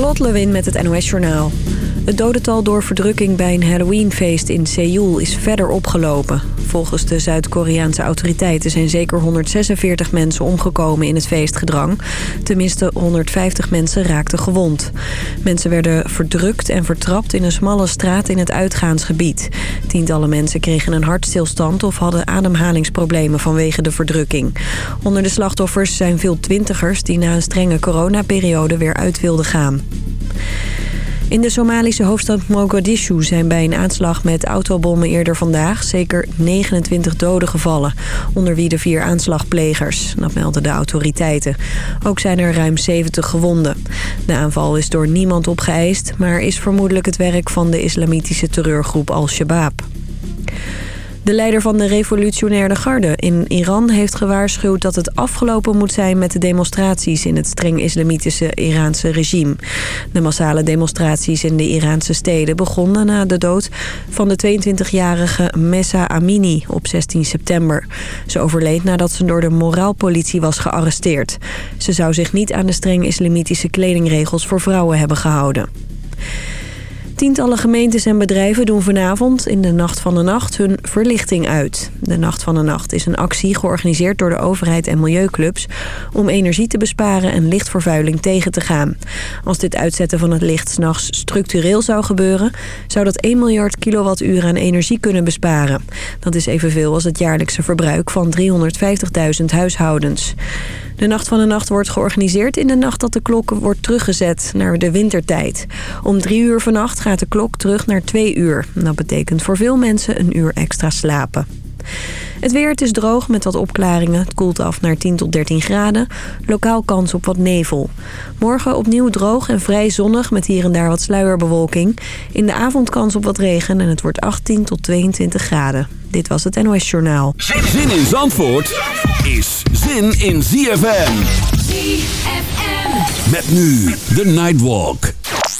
Lot Lewin met het NOS Journaal. Het dodental door verdrukking bij een Halloweenfeest in Seoul is verder opgelopen. Volgens de Zuid-Koreaanse autoriteiten zijn zeker 146 mensen omgekomen in het feestgedrang. Tenminste 150 mensen raakten gewond. Mensen werden verdrukt en vertrapt in een smalle straat in het uitgaansgebied. Tientallen mensen kregen een hartstilstand of hadden ademhalingsproblemen vanwege de verdrukking. Onder de slachtoffers zijn veel twintigers die na een strenge coronaperiode weer uit wilden gaan. In de Somalische hoofdstad Mogadishu zijn bij een aanslag met autobommen eerder vandaag zeker 29 doden gevallen, onder wie de vier aanslagplegers, dat melden de autoriteiten. Ook zijn er ruim 70 gewonden. De aanval is door niemand opgeëist, maar is vermoedelijk het werk van de islamitische terreurgroep Al-Shabaab. De leider van de revolutionaire garde in Iran heeft gewaarschuwd dat het afgelopen moet zijn met de demonstraties in het streng islamitische Iraanse regime. De massale demonstraties in de Iraanse steden begonnen na de dood van de 22-jarige Messa Amini op 16 september. Ze overleed nadat ze door de moraalpolitie was gearresteerd. Ze zou zich niet aan de streng islamitische kledingregels voor vrouwen hebben gehouden. Tientallen gemeentes en bedrijven doen vanavond in de Nacht van de Nacht hun verlichting uit. De Nacht van de Nacht is een actie georganiseerd door de overheid en milieuclubs... om energie te besparen en lichtvervuiling tegen te gaan. Als dit uitzetten van het licht s'nachts structureel zou gebeuren... zou dat 1 miljard kilowattuur aan energie kunnen besparen. Dat is evenveel als het jaarlijkse verbruik van 350.000 huishoudens. De Nacht van de Nacht wordt georganiseerd in de nacht dat de klok wordt teruggezet naar de wintertijd. Om drie uur vannacht gaat de klok terug naar twee uur. Dat betekent voor veel mensen een uur extra slapen. Het weer, het is droog met wat opklaringen. Het koelt af naar 10 tot 13 graden. Lokaal kans op wat nevel. Morgen opnieuw droog en vrij zonnig met hier en daar wat sluierbewolking. In de avond kans op wat regen en het wordt 18 tot 22 graden. Dit was het NOS Journaal. Zin in Zandvoort is zin in ZFM. ZFM. Met nu de Nightwalk.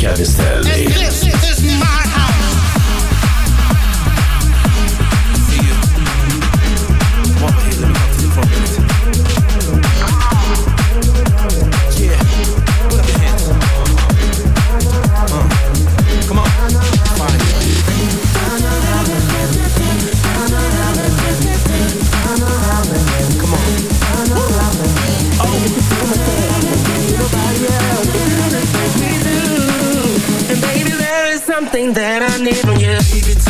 DJ something that I need from you.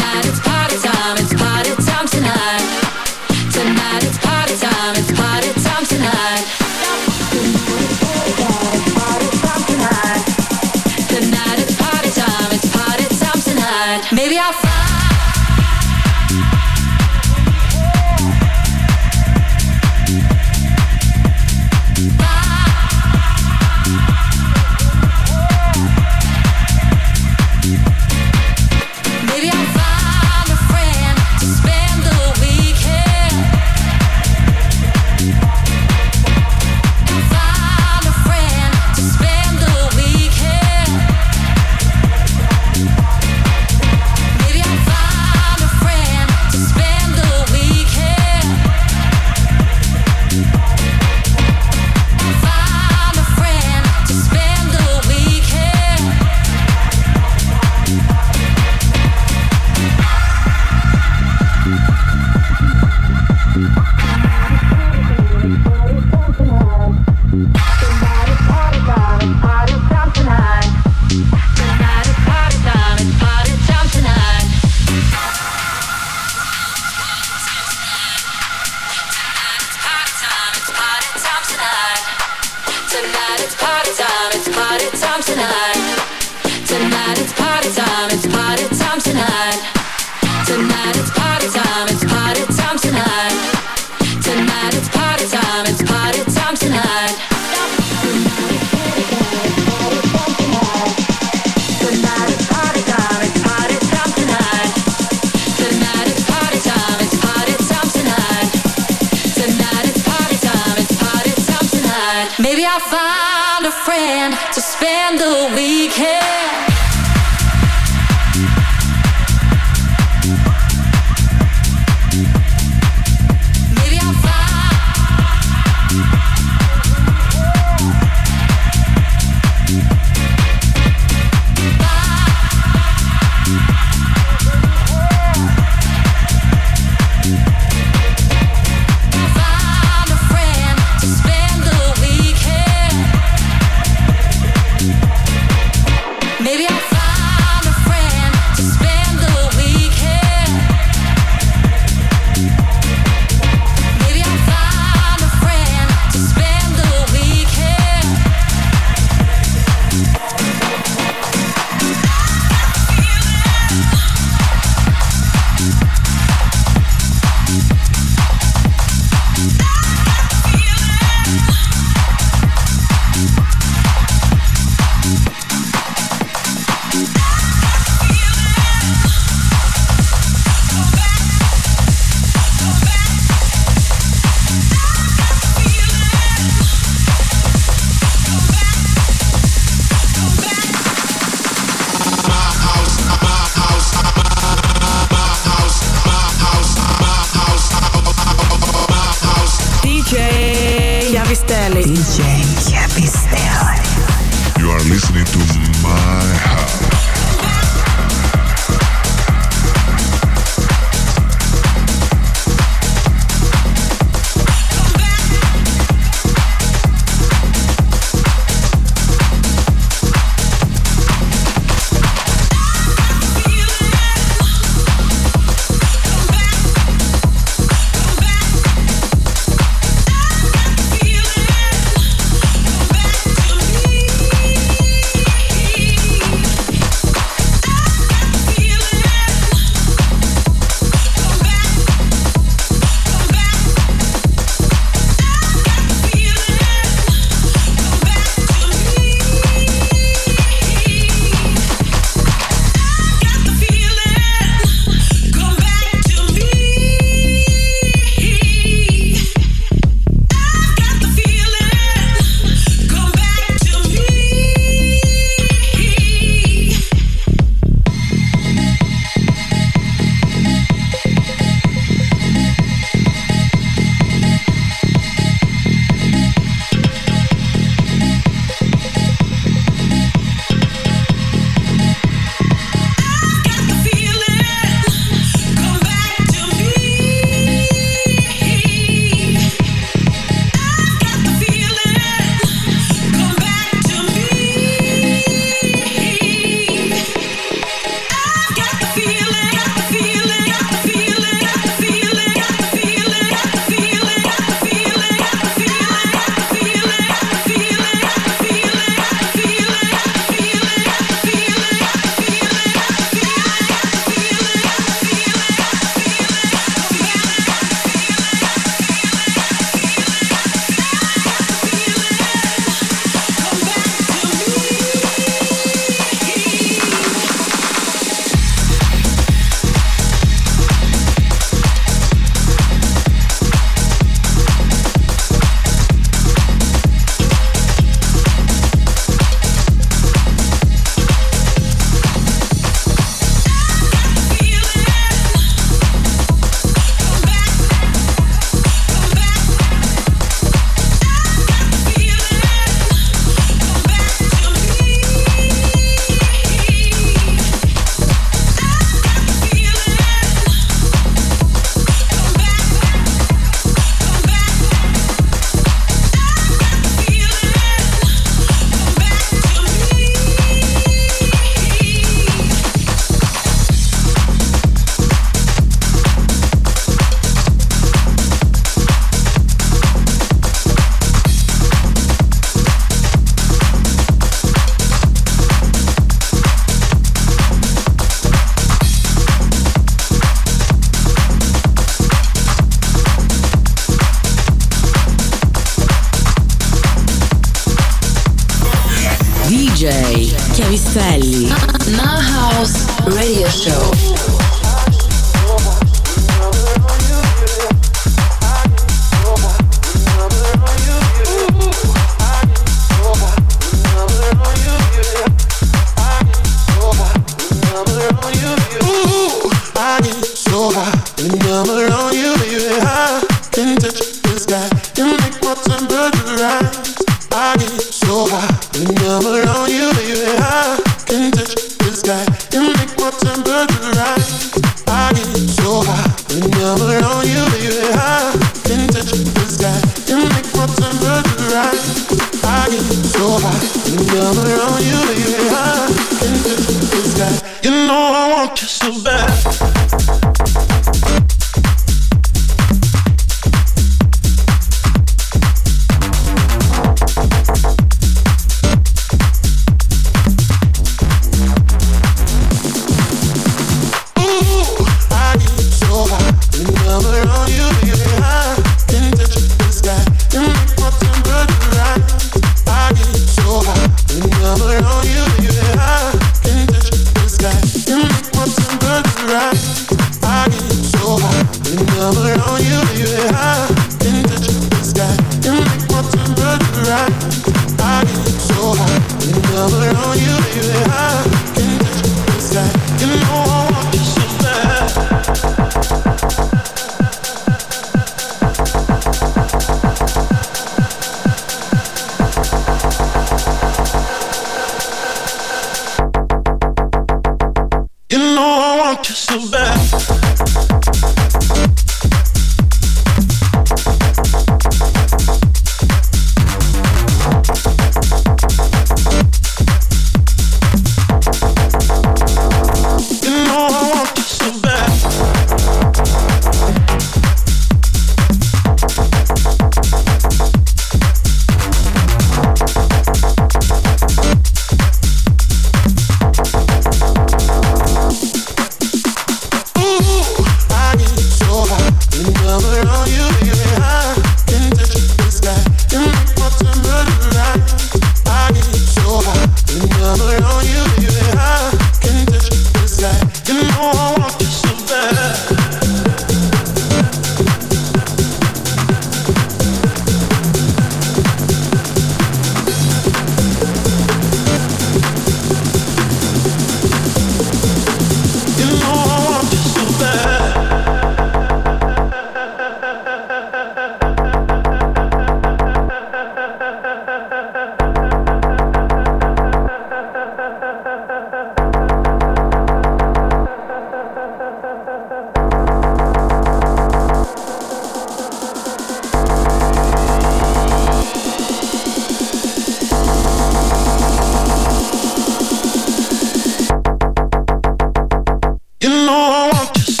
You know I want you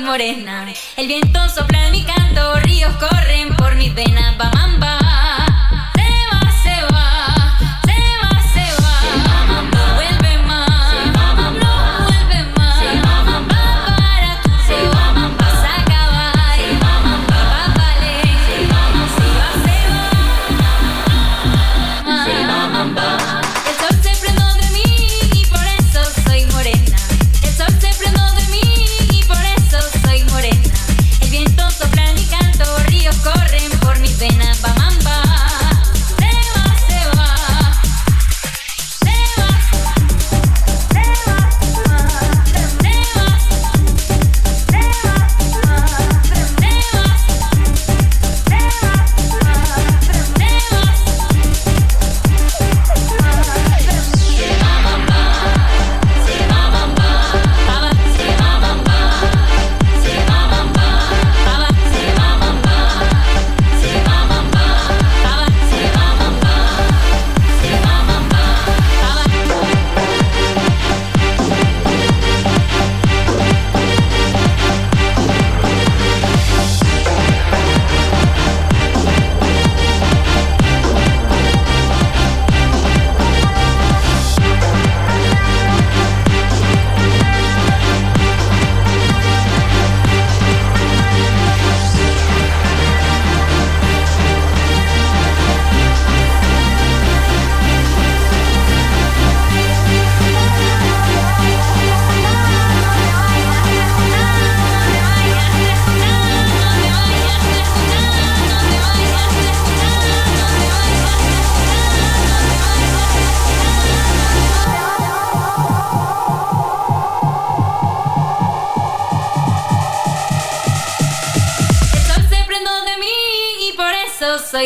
morena.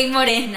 Morena.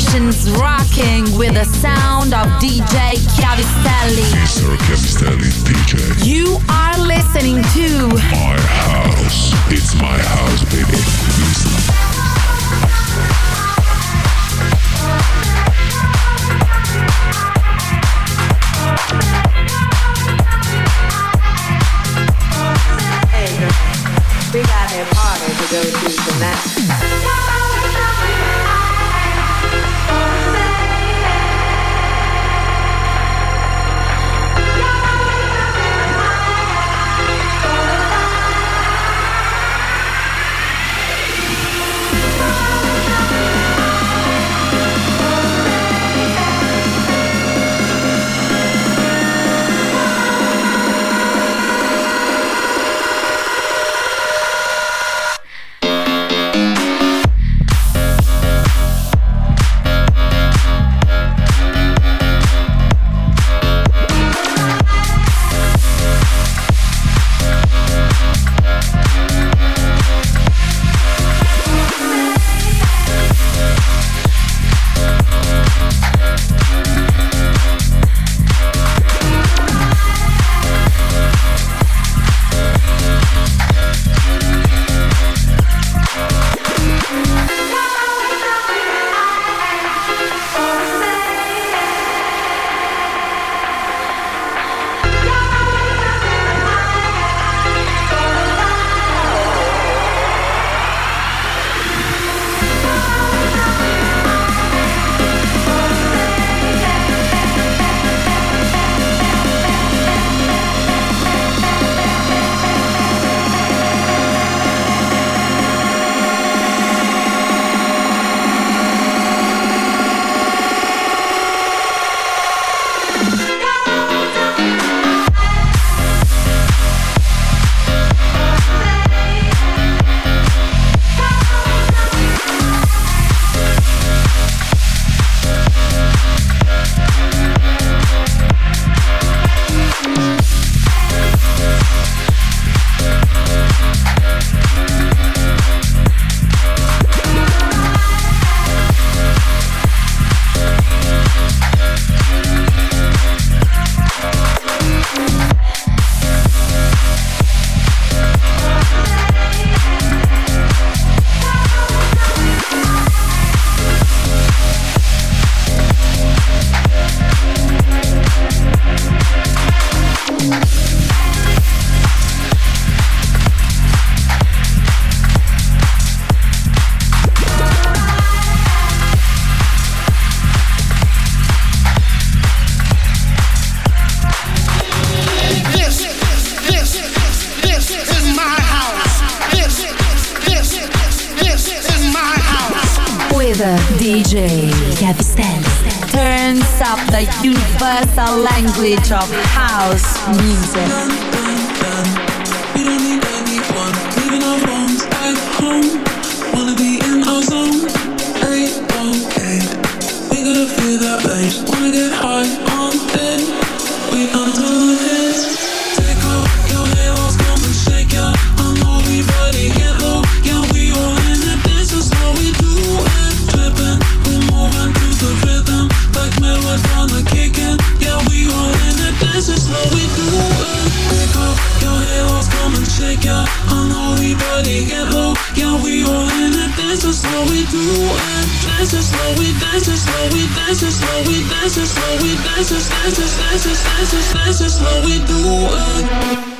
Next rocking with the sound of DJ Chiavistelli. Mr. Chiavistelli DJ. You are listening to My house. It's my house, baby. Listen. We got a party to go to tonight. Glitch of do and dance we This is how we This is how we This is how we This is this is this is this is this is how we do it.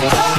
Oh!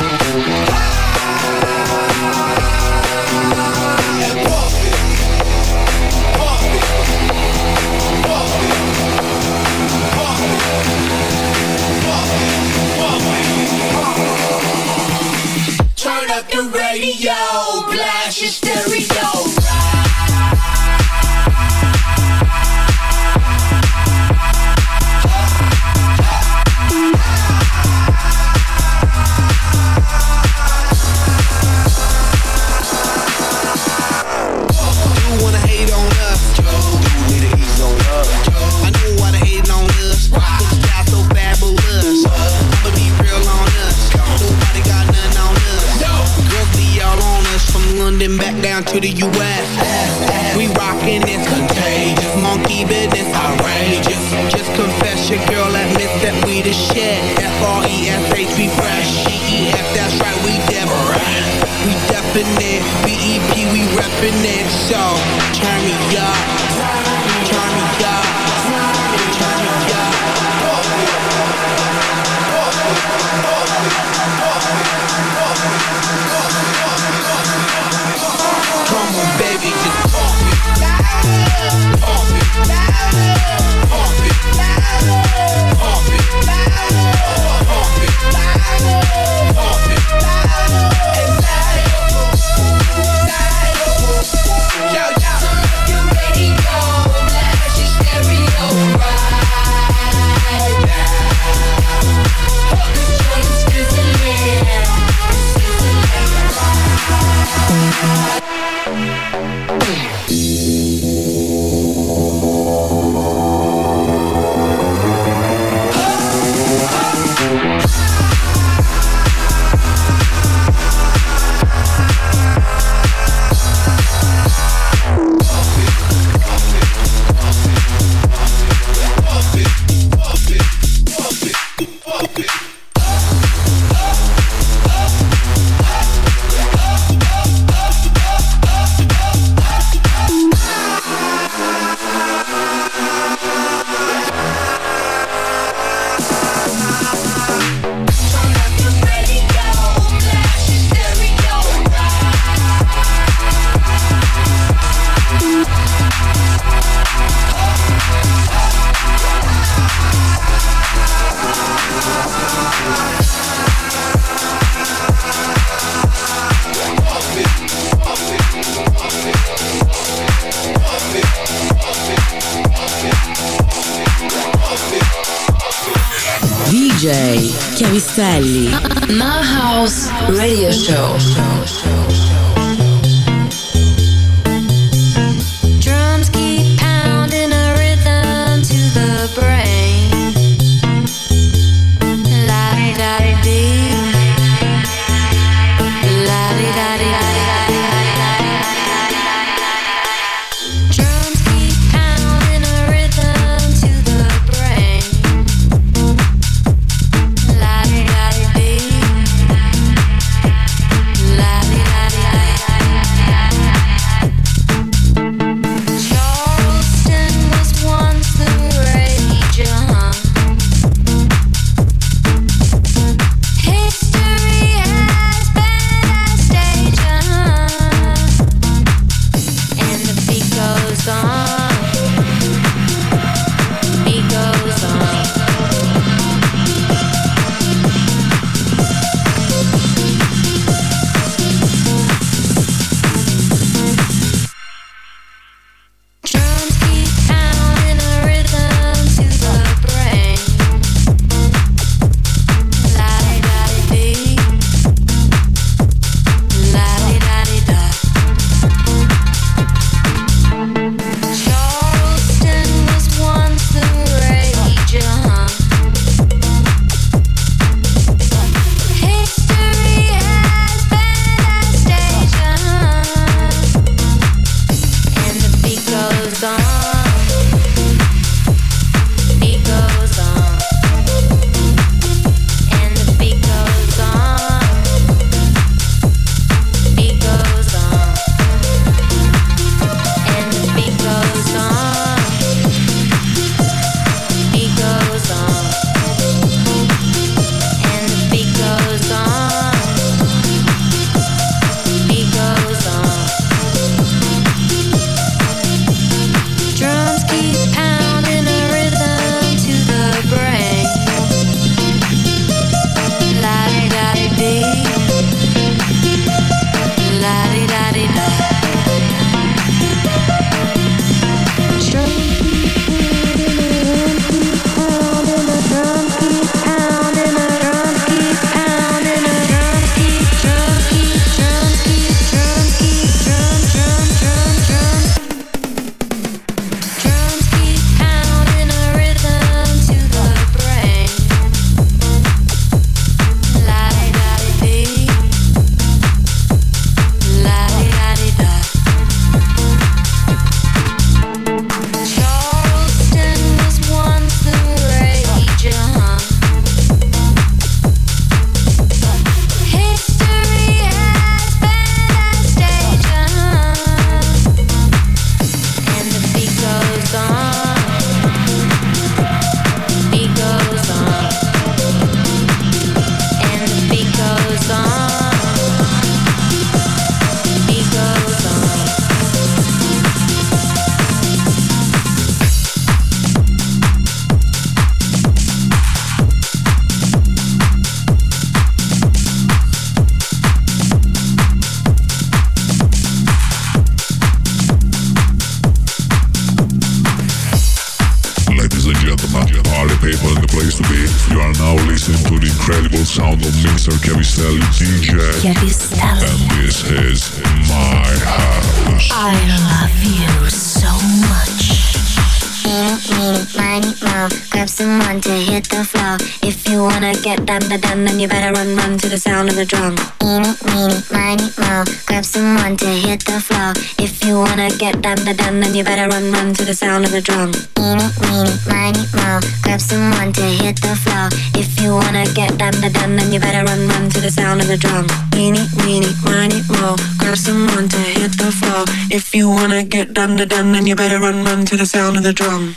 The sound of the drum.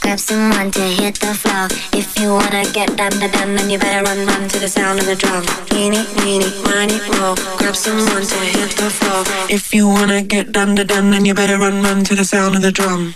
grab someone to hit the floor. Wanna get down to down, then you better run, run to the sound of the drum. Eeny, meeny, miny, mo. Grab someone to hit the floor. If you wanna get down to down, then you better run, run to the sound of the drum.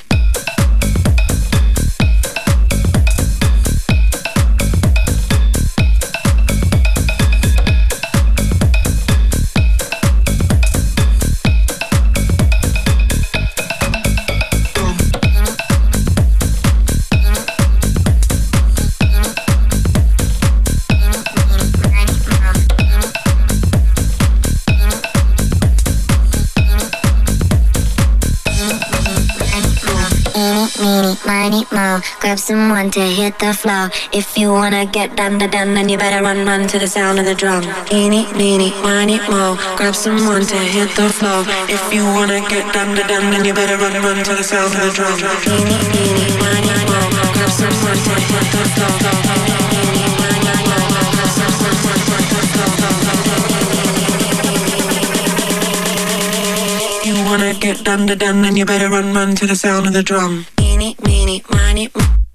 Grab someone to hit the floor. If you wanna get down to down, then you better run, run to the sound of the drum. Eeny, meeny, miny, mo. Grab someone to hit the floor. If you wanna get down to down, then you better run, run to the sound of the drum. Eeny, meeny, miny, mo. Grab someone to hit the floor. You wanna get down to down, then you better run, run to the sound of the drum. Eeny, meeny, miny, mo.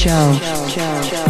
show. show, show, show.